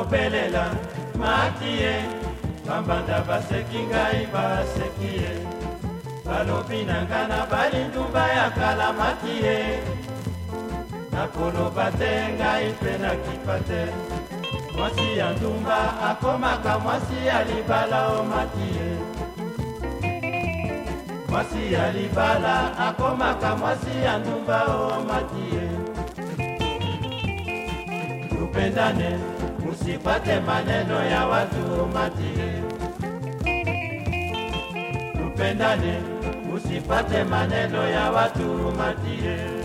kopelela makiye bambanda baseki ngai basekiye balobi na nga na balindumba ya kala makiye nakoloba te ngai mpe nakipa te mwasi ya ndumba akomaka mwasi ya libala o makiye mwasi ya libala akomaka mwasi ya ndumba o makiye lupendane usipate maneno ya watu umati. Tupendane, usipate maneno ya watu umati.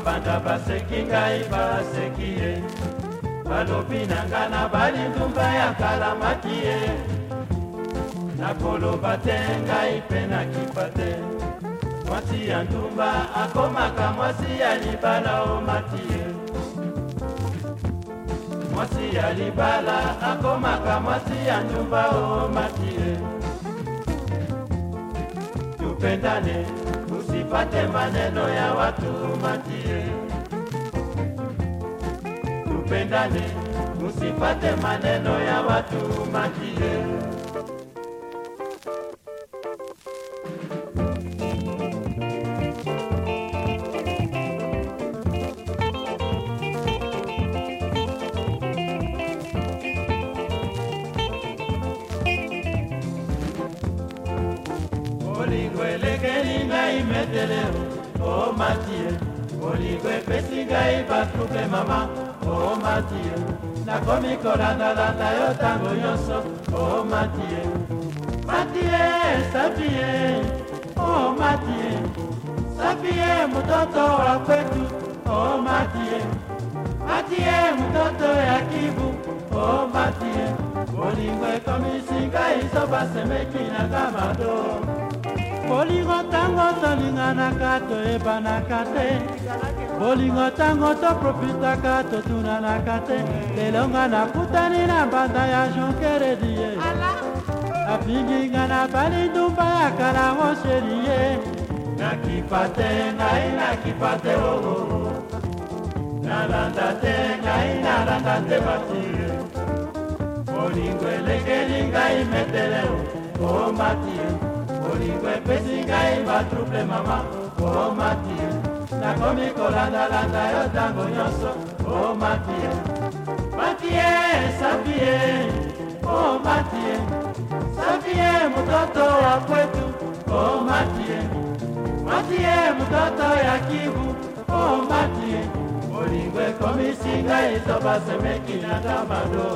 bapanda baseki ngai baseki ye balobi na nga na balindumba ya kala maki ye nakoloba te ngai mpe nakipa te mwasi ya ndumba akomaka mwasi ya libala omati ye mwasi ya libala akomaka mwasi ya ndumba omati ye tupendane usipate maneno ya watu matie. Tupendane, usipate maneno ya watu matie. ngai metele o matie bolingo epesi ngai bato mpe mama o matie nakomi kolandalanda yo ntango nyonso o matie matie sapie o matie sapie mototo wa kwetu o matie matie mototo ya kivu o matie bolingo ekomisi ngai sobasemeki na kamado bolingo ntango tolinganaka toyebanaka te bolingo ntango toprofitaka totunanaka te lelonga nakutani na banda ya jonkeredi ye afinginga na balindumba ya kala moseri ye nakipa te ngai nakipa te oo nalanda te ngai nalanda te matire bolingo elekeli ngai meteleo o matire olikwepesi ngai batruple mama omati oh, nakomi kolandalanda yo ntango nyonso omati ye mati ye sapi ye omati ye sapi ye mototo wa kwetu omati oh, ye mati ye mototo ya kivu omati oh, ye olingo ekomisi ngai sobasemeki na ndambado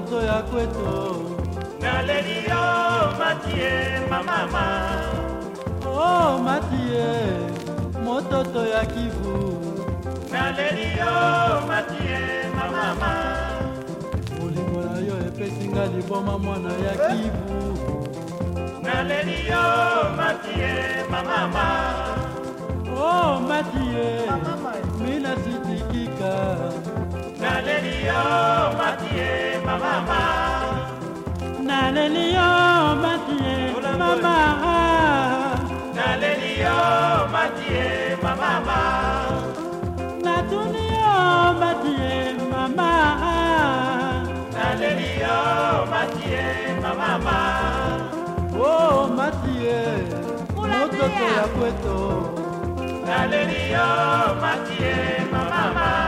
ndoto ya kwetu naleli yo matie mamama oh matie mototo ya kivu naleli yo matie mamama bolingo na yo epesinga liboma mwana ya kivu naleli yo matie mamama oh matie mina sitikika naleli yo matie mama naleli yo matie mama naleli yo matie mama natuni yo matie mama oh, naleli yo matie mama oh matie mototo ya kweto naleli yo matie mama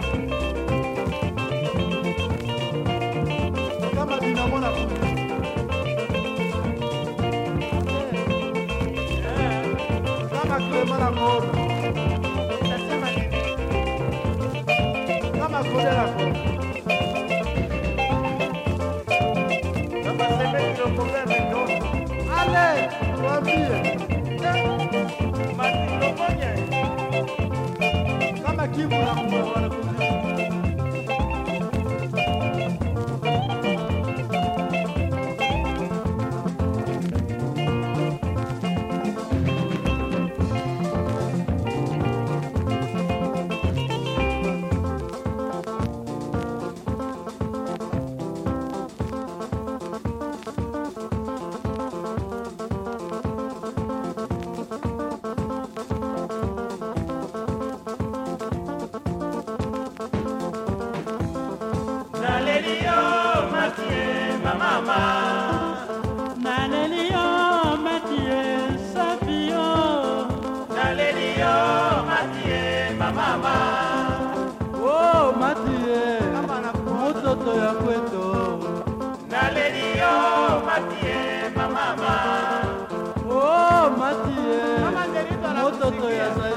amor estación manini kama kodelako na basemetilo probleme yo ale wabie 对呀。